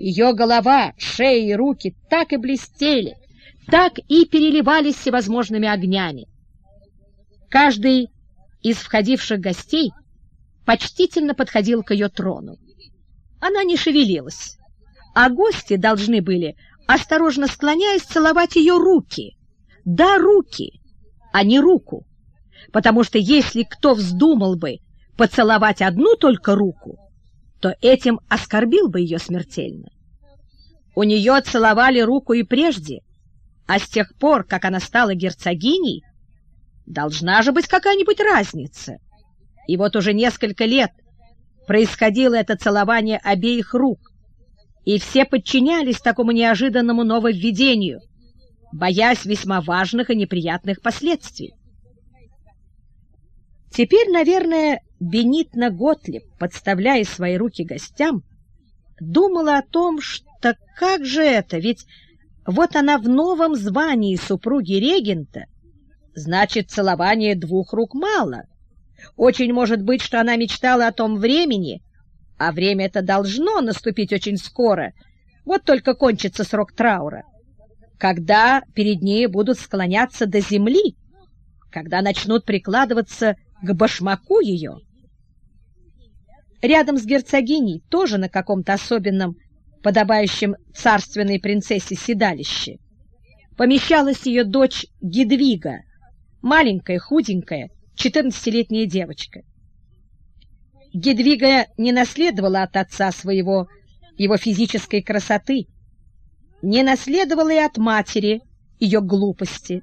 Ее голова, шея и руки так и блестели, так и переливались всевозможными огнями. Каждый из входивших гостей почтительно подходил к ее трону. Она не шевелилась, а гости должны были, осторожно склоняясь, целовать ее руки. Да, руки, а не руку, потому что если кто вздумал бы поцеловать одну только руку, то этим оскорбил бы ее смертельно. У нее целовали руку и прежде, а с тех пор, как она стала герцогиней, должна же быть какая-нибудь разница. И вот уже несколько лет происходило это целование обеих рук, и все подчинялись такому неожиданному нововведению, боясь весьма важных и неприятных последствий. Теперь, наверное, Бенитна Готлиб, подставляя свои руки гостям, думала о том, что как же это, ведь вот она в новом звании супруги регента, значит, целование двух рук мало. Очень может быть, что она мечтала о том времени, а время это должно наступить очень скоро, вот только кончится срок траура, когда перед ней будут склоняться до земли, когда начнут прикладываться к башмаку ее. Рядом с герцогиней, тоже на каком-то особенном, подобающем царственной принцессе седалище, помещалась ее дочь Гедвига, маленькая, худенькая, четырнадцатилетняя девочка. Гедвига не наследовала от отца своего его физической красоты, не наследовала и от матери ее глупости.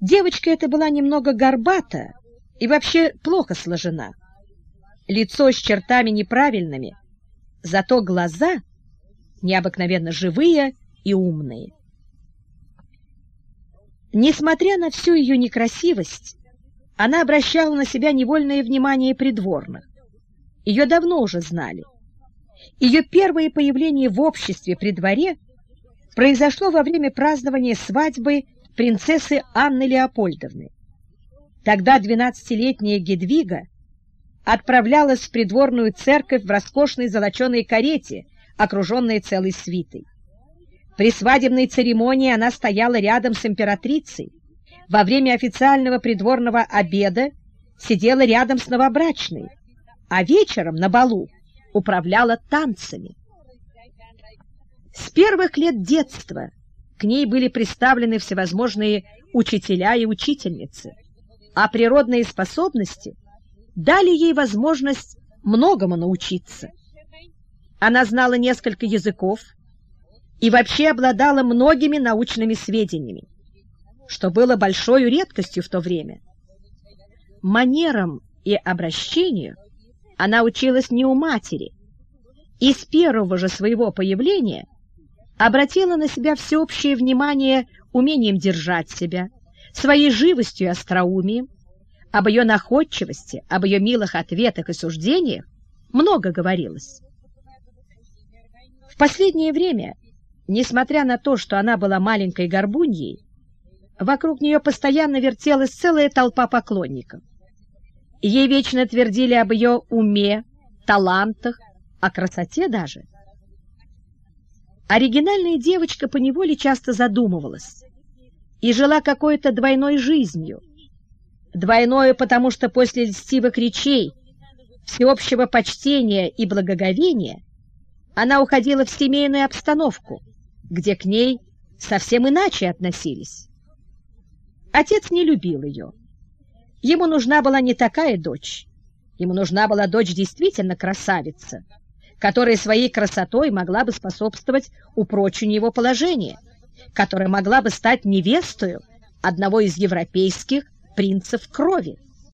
Девочка эта была немного горбата и вообще плохо сложена лицо с чертами неправильными, зато глаза необыкновенно живые и умные. Несмотря на всю ее некрасивость, она обращала на себя невольное внимание придворных. Ее давно уже знали. Ее первое появление в обществе при дворе произошло во время празднования свадьбы принцессы Анны Леопольдовны. Тогда двенадцатилетняя Гедвига отправлялась в придворную церковь в роскошной золоченой карете, окруженной целой свитой. При свадебной церемонии она стояла рядом с императрицей. Во время официального придворного обеда сидела рядом с новобрачной, а вечером на балу управляла танцами. С первых лет детства к ней были представлены всевозможные учителя и учительницы, а природные способности – дали ей возможность многому научиться. Она знала несколько языков и вообще обладала многими научными сведениями, что было большой редкостью в то время. Манерам и обращению она училась не у матери, и с первого же своего появления обратила на себя всеобщее внимание умением держать себя, своей живостью и остроумием, об ее находчивости, об ее милых ответах и суждениях много говорилось. В последнее время, несмотря на то, что она была маленькой горбуньей, вокруг нее постоянно вертелась целая толпа поклонников. Ей вечно твердили об ее уме, талантах, о красоте даже. Оригинальная девочка поневоле часто задумывалась и жила какой-то двойной жизнью, Двойное, потому что после льстивых речей, всеобщего почтения и благоговения она уходила в семейную обстановку, где к ней совсем иначе относились. Отец не любил ее. Ему нужна была не такая дочь. Ему нужна была дочь действительно красавица, которая своей красотой могла бы способствовать упрочению его положения, которая могла бы стать невестою одного из европейских принцев крови.